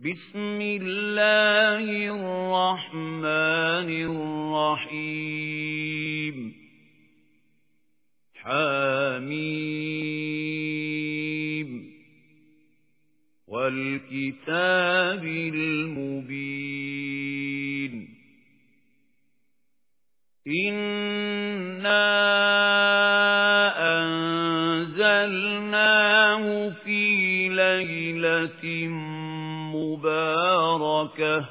بسم الله الرحمن الرحيم حميم والكتاب المبين إِنَّا أَنزَلْنَاهُ فِي لَيْلَةٍ مُبَارَكَةٍ.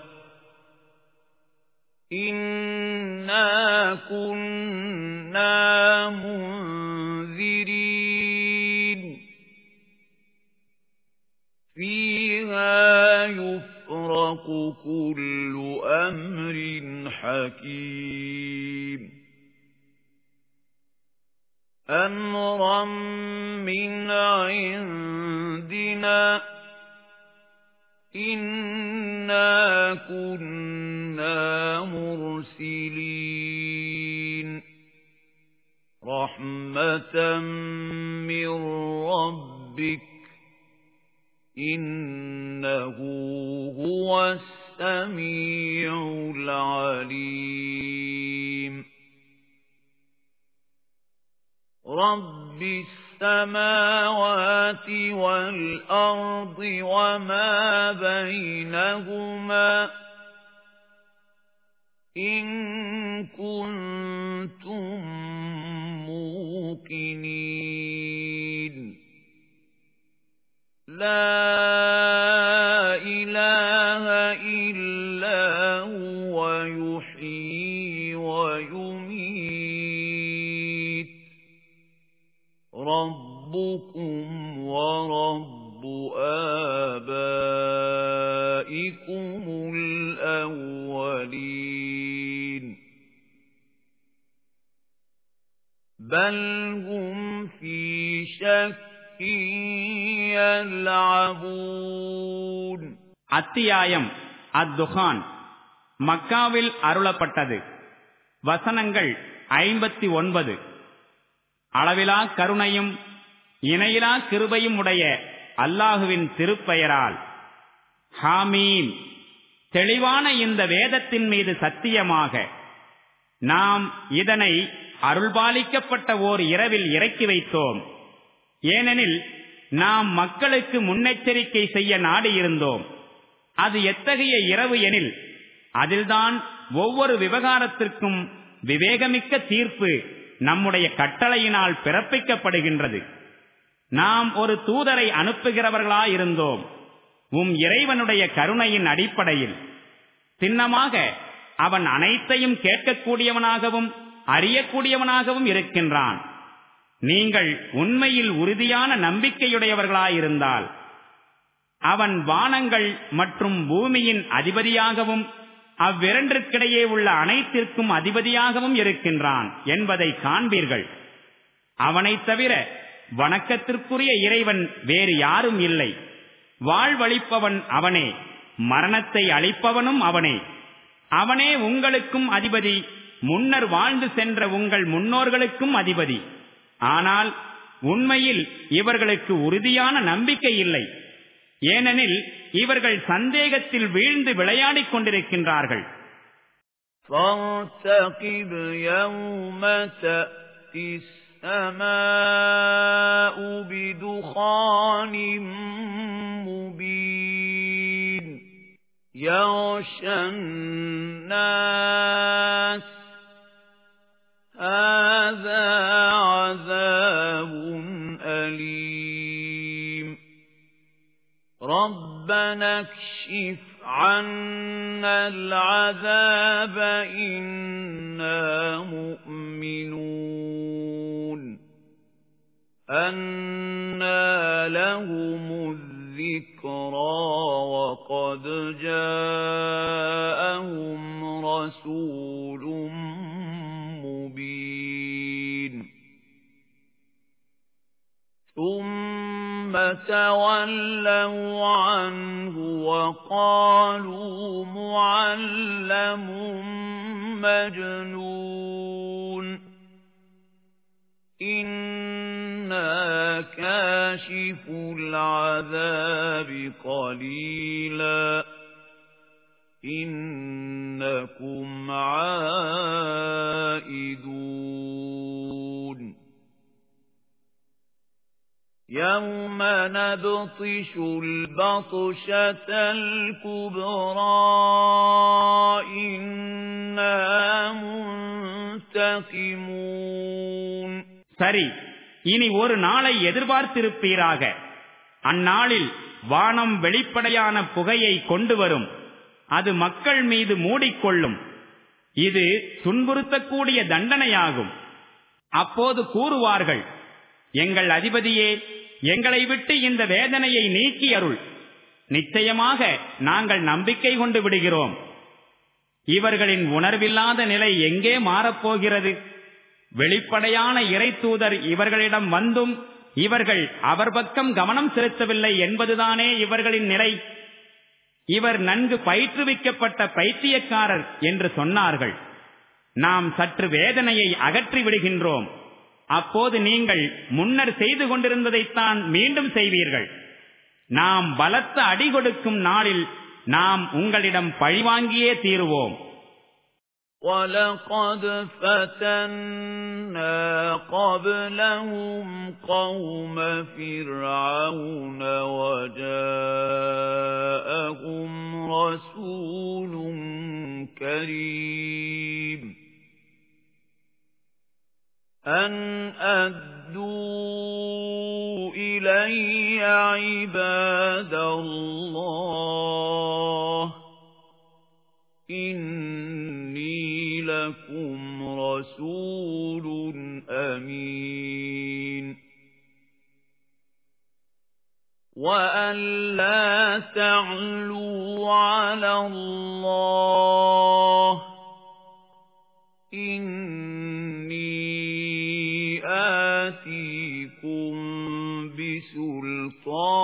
إِنَّا كُنَّا مُنذِرِينَ. فِيهَا يُفْرَقُ كُلُّ أَمْرٍ حَكِيمٍ رَبِّ السَّمَاوَاتِ وَالْأَرْضِ وَمَا بَيْنَهُمَا إِن كُنتُم مُّوقِنِينَ لَا آبَائِكُمُ الْأَوَّلِينَ بَلْ هُمْ فِي شَكٍّ يَلْعَبُونَ அத்தியாயம் அத்துஹான் மக்காவில் அருளப்பட்டது வசனங்கள் ஐம்பத்தி ஒன்பது அளவிலா கருணையும் இணையிலா கிருபையும் உடைய அல்லாஹுவின் திருப்பெயரால். ஹாமீம் தெளிவான இந்த வேதத்தின் மீது சத்தியமாக நாம் இதனை அருள்பாலிக்கப்பட்ட ஓர் இரவில் இறக்கி வைத்தோம். ஏனெனில் நாம் மக்களுக்கு முன்னெச்சரிக்கை செய்ய நாடியிருந்தோம் அது எத்தகைய இரவு எனில் அதில்தான் ஒவ்வொரு விவகாரத்திற்கும் விவேகமிக்க தீர்ப்பு நம்முடைய கட்டளையினால் பிறப்பிக்கப்படுகின்றது. நாம் ஒரு தூதரை அனுப்புகிறவர்களாயிருந்தோம். உம் இறைவனுடைய கருணையின் அடிப்படையில். சின்னமாக அவன் அனைத்தையும் கேட்கக்கூடியவனாகவும் அறியக்கூடியவனாகவும் இருக்கின்றான். நீங்கள் உண்மையில் உறுதியான நம்பிக்கையுடையவர்களாயிருந்தால் அவன் வானங்கள் மற்றும் பூமியின் அதிபதியாகவும் அவ்விரண்டிற்கிடையே உள்ள அனைத்திற்கும் அதிபதியாகவும் இருக்கின்றான் என்பதை காண்பீர்கள். அவனைத் தவிர வணக்கத்திற்குரிய இறைவன் வேறு யாரும் இல்லை வாழ்வழிப்பவன் அவனே மரணத்தை அளிப்பவனும் அவனே அவனே உங்களுக்கும் அதிபதி முன்னர் வாழ்ந்து சென்ற உங்கள் முன்னோர்களுக்கும் அதிபதி ஆனால் உண்மையில் இவர்களுக்கு உறுதியான நம்பிக்கை இல்லை ஏனெனில் இவர்கள் சந்தேகத்தில் வீழ்ந்து விளையாடிக் கொண்டிருக்கின்றார்கள் فارتقب يوم تأتي السماء بدخان مبين يغشى الناس هذا عذاب أليم ربنا اكشف عنا العذاب إنا مؤمنون أنا لهم الذكرى وقد جاءهم رسول مبين. ثم تولوا عنه وقالوا معلم مجنون. إِنَّا إِنَّا كَاشِفُو الْعَذَابِ قَلِيلًا إِنَّكُمْ عَائِدُونَ يَوْمَ نَبْطِشُ الْبَطْشَةَ الْكُبْرَى إِنَّا مُنْتَقِمُونَ சரி இனி ஒரு நாளை எதிர்பார்த்திருப்பீராக. அந்நாளில் வானம் வெளிப்படையான புகையை கொண்டு வரும் அது மக்கள் மீது மூடிக்கொள்ளும். இது துன்புறுத்தக்கூடிய தண்டனையாகும். அப்போது கூறுவார்கள் எங்கள் அதிபதியே எங்களை விட்டு இந்த வேதனையை நீக்கி அருள். நிச்சயமாக நாங்கள் நம்பிக்கை கொண்டு விடுகிறோம். இவர்களின் உணர்வில்லாத நிலை எங்கே மாறப்போகிறது? வெளிப்படையான இறை தூதர் இவர்களிடம் வந்தும் இவர்கள் அவர் பக்கம் கவனம் செலுத்தவில்லை என்பதுதானே இவர்களின் நிலை. இவர் நன்கு பயிற்றுவிக்கப்பட்ட பைத்தியக்காரர் என்று சொன்னார்கள். நாம் சற்று வேதனையை அகற்றி விடுகின்றோம். அப்போது நீங்கள் முன்னர் செய்து கொண்டிருந்ததைத்தான் மீண்டும் செய்வீர்கள். நாம் பலத்த அடி கொடுக்கும் நாளில் நாம் உங்களிடம் பழிவாங்கியே தீருவோம். وَلَقَدْ فَتَنَّا قَبْلَهُمْ قَوْمَ فِرْعَوْنَ وَجَاءَهُمْ رَسُولٌ كَرِيمٌ أَنْ أَدُّوا إِلَيَّ عِبَادَ اللَّهِ رَسُولٌ أَمِينٌ. وَأَن لَّا تَعْلُوا عَلَى اللَّهِ. آتِيكُم بِسُلْطَانٍ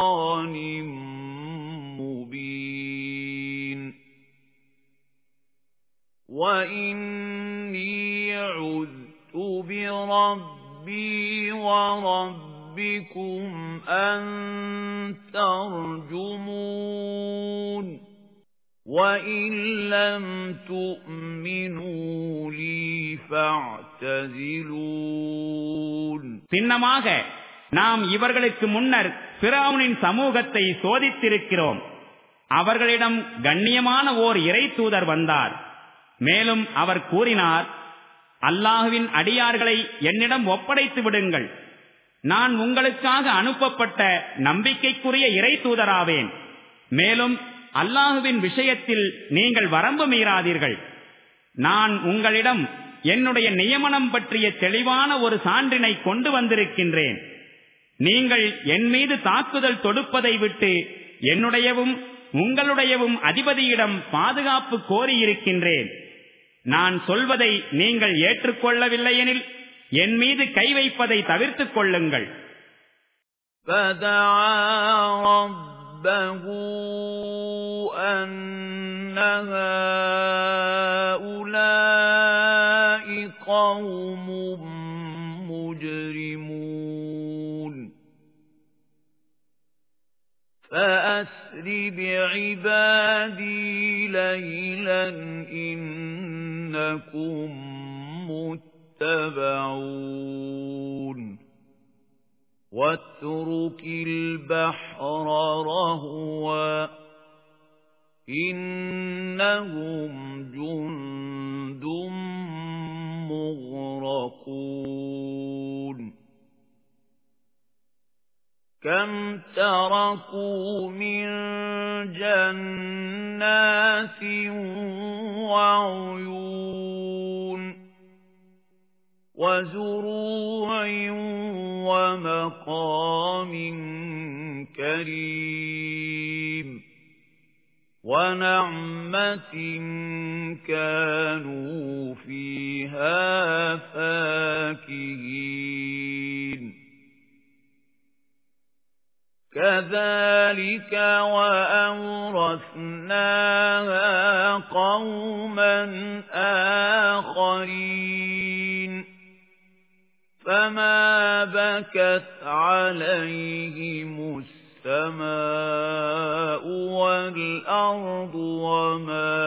وَإِن لَّمْ تُؤْمِنُوا لِي فَاعْتَزِلُونِ சின்னமாக நாம் இவர்களுக்கு முன்னர் பிராவுனின் சமூகத்தை சோதித்திருக்கிறோம் அவர்களிடம் கண்ணியமான ஓர் இறை தூதர் வந்தார் மேலும் அவர் கூறினார் அல்லாஹுவின் அடியார்களை என்னிடம் ஒப்படைத்து விடுங்கள் நான் உங்களுக்காக அனுப்பப்பட்ட நம்பிக்கைக்குரிய இறை தூதராவேன் மேலும் அல்லாஹுவின் விஷயத்தில் நீங்கள் வரம்பு மீறாதீர்கள். நான் உங்களிடம் என்னுடைய நியமனம் பற்றிய தெளிவான ஒரு சான்றினை கொண்டு வந்திருக்கின்றேன். நீங்கள் என் மீது தாக்குதல் தொடுப்பதை விட்டு என்னுடையவும் உங்களுடையவும் அதிபதியிடம் பாதுகாப்பு கோரியிருக்கின்றேன் நான் சொல்வதை நீங்கள் ஏற்றுக்கொள்ளவில்லையெனில் என் மீது கை வைப்பதை தவிர்த்துக் கொள்ளுங்கள். رَبَّهُ أَنَّ هَٰؤُلَاءِ قَوْمٌ مُّجْرِمُونَ فَأَسْرِ بِعِبَادِي لَيْلًا إِنَّكُم مُّتَّبَعُونَ وَاتْرُكِ الْبَحْرَ رَهْوًا إِنَّهُمْ جُندٌ مُّغْرَقُونَ. كَمْ تَرَكُوا مِن جَنَّاتٍ وَعُيُونٍ وَزُرُوعٍ وَمَقَامٍ كَرِيمٍ وَنَعْمَةٍ كَانُوا فِيهَا فَاكِهِينَ. كَذَلِكَ وَأَوْرَثْنَاهَا قَوْمًا آخَرِينَ. فَمَا بَكَتْ عليهم السماء والأرض وما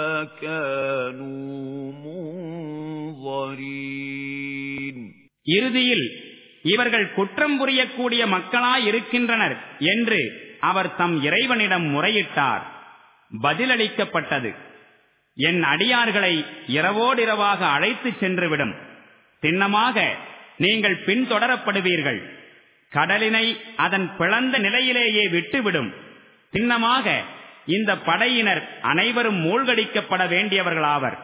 كانوا منظرين இறுதியில் இவர்கள் குற்றம் புரியக்கூடிய மக்களாய் இருக்கின்றனர் என்று அவர் தம் இறைவனிடம் முறையிட்டார் பதிலளிக்கப்பட்டது என் அடியார்களை இரவோடிரவாக அழைத்துச் சென்றுவிடும் சின்னமாக நீங்கள் பின்தொடரப்படுவீர்கள். கடலினை அதன் பிளந்த நிலையிலேயே விட்டுவிடும். சின்னமாக இந்த படையினர் அனைவரும் மூழ்கடிக்கப்பட வேண்டியவர்களாவர்.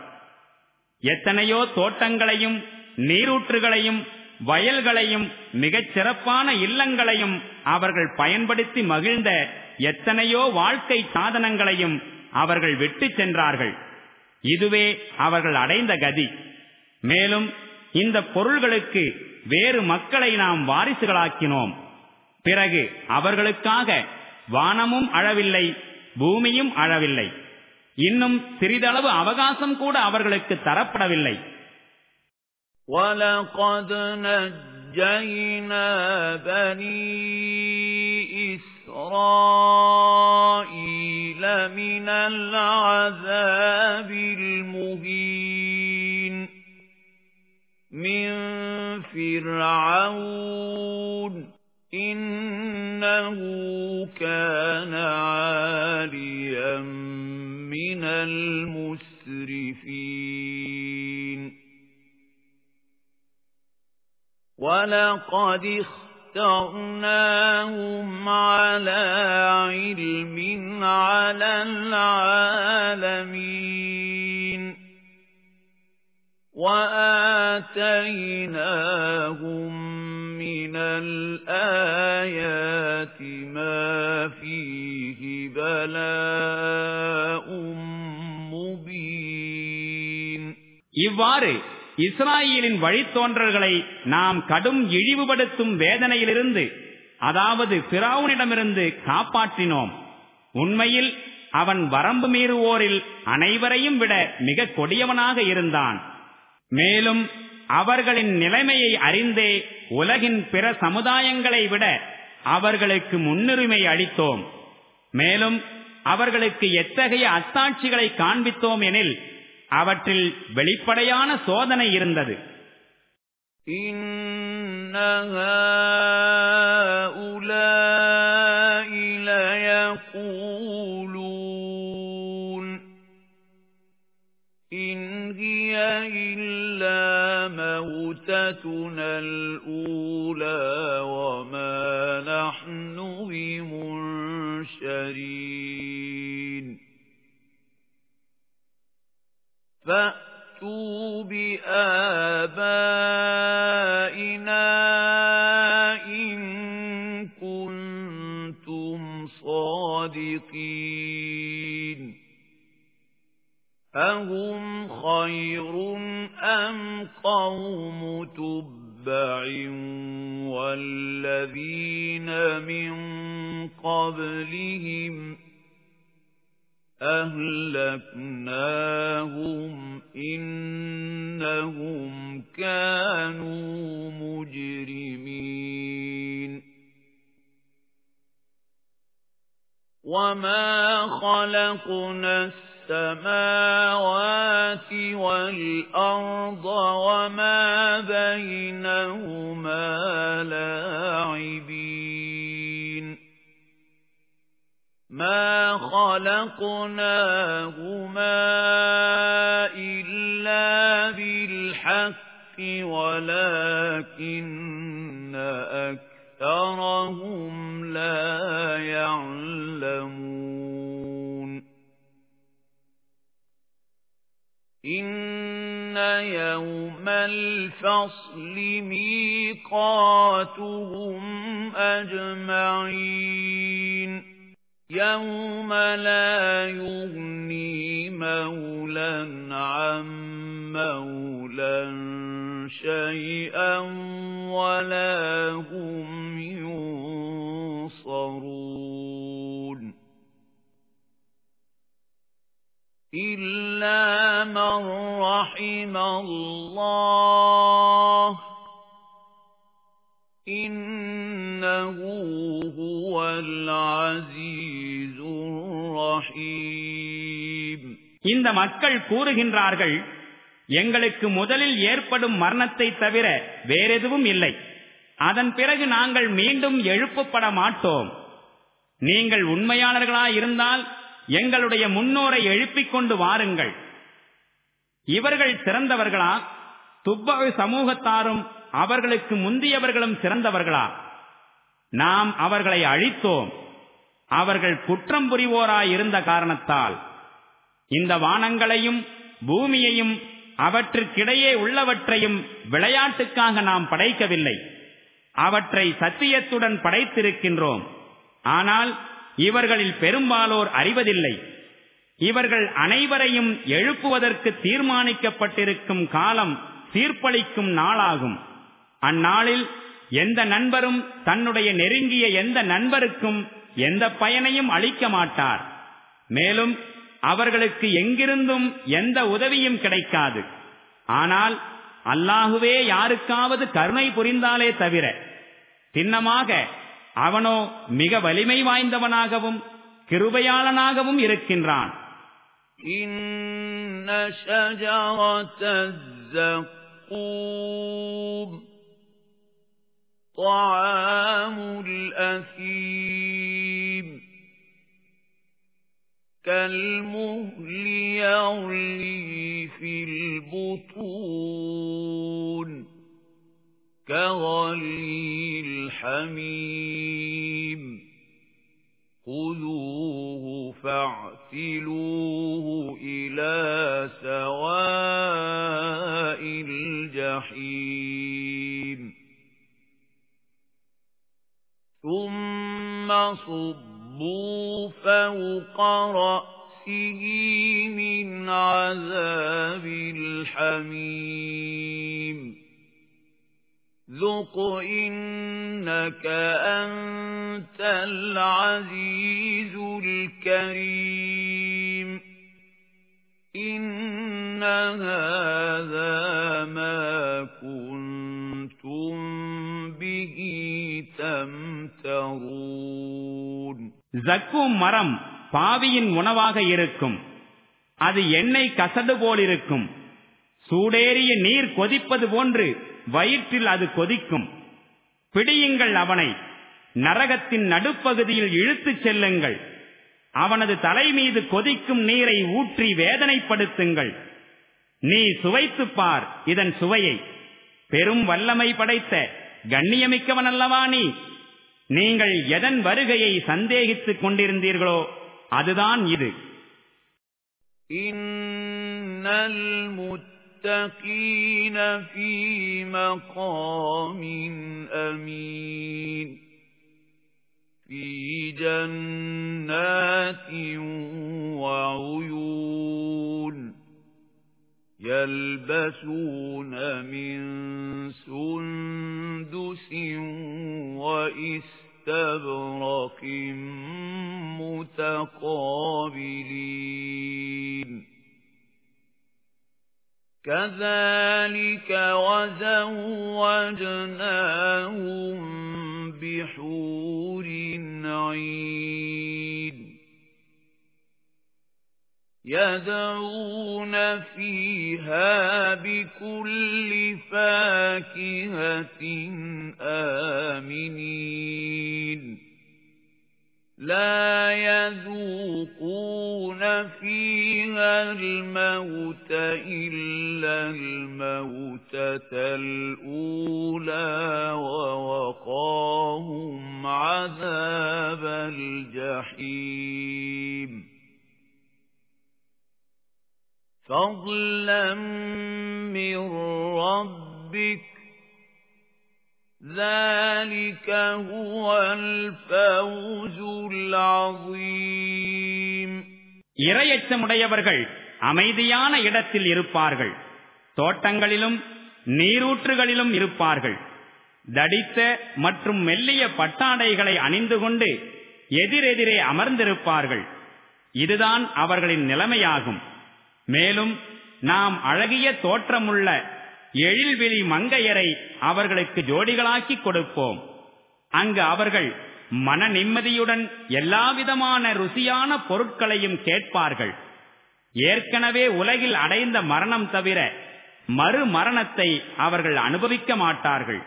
எத்தனையோ தோட்டங்களையும் நீரூற்றுகளையும் வயல்களையும் மிகச் சிறப்பான இல்லங்களையும் அவர்கள் பயன்படுத்தி மகிழ்ந்த எத்தனையோ வாழ்க்கை சாதனங்களையும் அவர்கள் விட்டு சென்றார்கள். இதுவே அவர்கள் அடைந்த கதி. மேலும் இந்த பொருள்களுக்கு வேறு மக்களை நாம் வாரிசுகளாக்கினோம் பிறகு அவர்களுக்காக வானமும் அழவில்லை பூமியும் அழவில்லை இன்னும் சிறிதளவு அவகாசம் கூட அவர்களுக்கு தரப்படவில்லை وَلَقَدْ نَجَّيْنَا بَنِي إِسْرَائِيلَ مِنَ الْعَذَابِ الْمُهِينِ مِنْ فِرْعَوْنَ إِنَّهُ كَانَ عَالِيًا مِنَ الْمُسْرِفِينَ. وَلَقَدِ اخْتَرْنَاهُمْ عَلَى عِلْمٍ عَلَى الْعَالَمِينَ. وَآتَيْنَاهُمْ مِنَ الْآيَاتِ مَا فِيهِ بَلَاءٌ مُبِينٌ இவ்வாறு இஸ்ராயலின் வழித்தோன்றல்களை நாம் கடும் இழிவுபடுத்தும் வேதனையிலிருந்து அதாவது பிராவுனிடமிருந்து காப்பாற்றினோம் உண்மையில் அவன் வரம்பு மீறுவோரில் அனைவரையும் விட மிக கொடியவனாக இருந்தான் மேலும் அவர்களின் நிலைமையை அறிந்தே உலகின் பிற சமுதாயங்களை விட அவர்களுக்கு முன்னுரிமை அளித்தோம். மேலும் அவர்களுக்கு எத்தகைய அத்தாட்சிகளை காண்பித்தோம் எனில் அவற்றில் வெளிப்படையான சோதனை இருந்தது. موتتنا الأولى وما نحن بمنشرين. فَأْتُوا بِآبَائِنَا خلقنا السماوات والأرض وما بينهما لاعبين. مَا خَلَقْنَاهُمَا إِلَّا بِالْحَقِّ وَلَكِنَّ أَكْثَرَهُمْ لَا يَعْلَمُونَ. إِنَّ يَوْمَ الْفَصْلِ مِيقَاتُهُمْ أَجْمَعِينَ يَوْمَ لَا يُغْنِي مَوْلًى عَن مَّوْلًى شَيْئًا وَلَا هُمْ إِلَّا مَن رَّحِمَ اللَّهُ إِنَّهُ هُوَ الْعَزِيزُ الرَّحِيمُ இந்த மக்கள் கூறுகின்றார்கள் எங்களுக்கு முதலில் ஏற்படும் மரணத்தை தவிர வேறெதுவும் இல்லை அதன் பிறகு நாங்கள் மீண்டும் எழுப்பப்பட மாட்டோம் நீங்கள் உண்மையாளர்களாயிருந்தால் எங்களுடைய முன்னோரை எழுப்பிக் கொண்டு வாருங்கள். இவர்கள் சிறந்தவர்களா? துப்பகு சமூகத்தாரும் அவர்களுக்கு முந்தியவர்களும் சிறந்தவர்களா? நாம் அவர்களை அழித்தோம். அவர்கள் குற்றம் புரிவோராயிருந்த காரணத்தால். இந்த வானங்களையும் பூமியையும் அவற்றுக்கிடையே உள்ளவற்றையும் விளையாட்டுக்காக நாம் படைக்கவில்லை. அவற்றை சத்தியத்துடன் படைத்திருக்கின்றோம். ஆனால் இவர்களில் பெரும்பாலோர் அறிவதில்லை. இவர்கள் அனைவரையும் எழுப்புவதற்கு தீர்மானிக்கப்பட்டிருக்கும் காலம் தீர்ப்பளிக்கும் நாளாகும். அந்நாளில் எந்த நண்பரும் தன்னுடைய நெருங்கிய எந்த நண்பருக்கும் எந்த பயனையும் அளிக்க மாட்டார். மேலும் அவர்களுக்கு எங்கிருந்தும் எந்த உதவியும் கிடைக்காது. ஆனால் அல்லாஹுவே யாருக்காவது கருணை புரிந்தாலே தவிர சின்னமாக அவனோ மிக வலிமை வாய்ந்தவனாகவும் கிருபையாளனாகவும் இருக்கின்றான் إِنَّ شَجَرَةَ الزَّقُّومِ طَعَامُ الْأَثِيمِ كَالْمُهْلِ يَغْلِي فِي الْبُطُونِ كَغَلْيِ الْحَمِيمِ. خُذُوهُ فَاعْتِلُوهُ إِلَى سَوَاءِ الْجَحِيمِ. ثُمَّ صُبَّ صُبُّوا فَوْقَ رَأْسِهِ مِنْ عَذَابِ الْحَمِيمِ. ذُقْ إِنَّكَ أَنْتَ الْعَزِيزُ الْكَرِيمُ إِنَّ هَذَا مَا كُنْتُمْ بِهِ تَمْتَرُونَ ஜக்கும் மரம் பாவியின் உணவாக இருக்கும் அது எண்ணெய் கசடு போலிருக்கும் சூடேறிய நீர் கொதிப்பது போன்று வயிற்றில் அது கொதிக்கும். பிடியுங்கள் அவனை. நரகத்தின் நடுப்பகுதியில் இழுத்துச் செல்லுங்கள். அவனது தலை மீது கொதிக்கும் நீரை ஊற்றி வேதனைப்படுத்துங்கள். நீ சுவைத்துப் பார் இதன் சுவையை. பெரும் வல்லமை படைத்த கண்ணியமிக்கவன் அல்லவா நீ? நீங்கள் எதன் வருகையை சந்தேகித்துக் கொண்டிருந்தீர்களோ அதுதான் இது. இன்னல் المتقين فِي مَقَامٍ أَمِينٍ فِي جَنَّاتٍ وَعُيُونٍ يَلْبَسُونَ مِن سُندُسٍ وَإِسْتَبْرَقٍ مُتَقَابِلِينَ كذلك وزوجناهم بحور عين يدعون فيها بكل فاكهة آمنين لا يذوقون فيها الموت إلا الموتة الأولى ووقاهم عذاب الجحيم. فضلا من ربك ذلك هو الفوز العظيم இரையச்சமுடையவர்கள் அமைதியான இடத்தில் இருப்பார்கள் தோட்டங்களிலும் நீரூற்றுகளிலும் இருப்பார்கள் தடித்த மற்றும் மெல்லிய பட்டாடைகளை அணிந்து கொண்டு எதிரெதிரே அமர்ந்திருப்பார்கள் இதுதான் அவர்களின் நிலைமையாகும் மேலும் நாம் அழகிய தோற்றமுள்ள எழில்விழி மங்கையரை அவர்களுக்கு ஜோடிகளாக்கி கொடுப்போம். அங்கு அவர்கள் மன நிம்மதியுடன் எல்லாவிதமான ருசியான பொருட்களையும் கேட்பார்கள். ஏற்கனவே உலகில் அடைந்த மரணம் தவிர மறு மரணத்தை அவர்கள் அனுபவிக்க மாட்டார்கள்.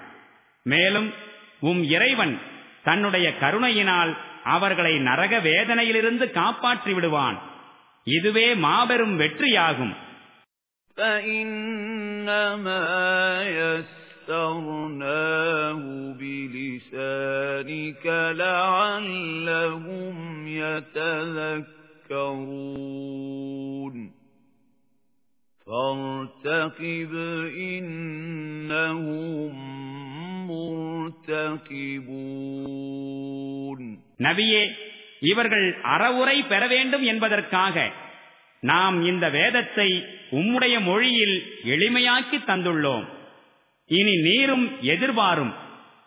மேலும் உம் இறைவன் தன்னுடைய கருணையினால் அவர்களை நரக வேதனையிலிருந்து காப்பாற்றி விடுவான் இதுவே மாபெரும் வெற்றியாகும். يَسَّرْنَاهُ بِلِسَانِكَ لَعَلَّهُمْ يَتَذَكَّرُونَ فَارْتَقِبْ إِنَّهُمْ مُرْتَقِبُونَ நபியே இவர்கள் அறவுரை பெற வேண்டும் என்பதற்காக நாம் இந்த வேதத்தை உம்முடைய மொழியில் எளிமையாக்கி தந்துள்ளோம். இனி நீரும் எதிர்பாரும்.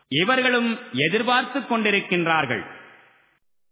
இவர்களும் எதிர்பார்த்து கொண்டிருக்கின்றார்கள்.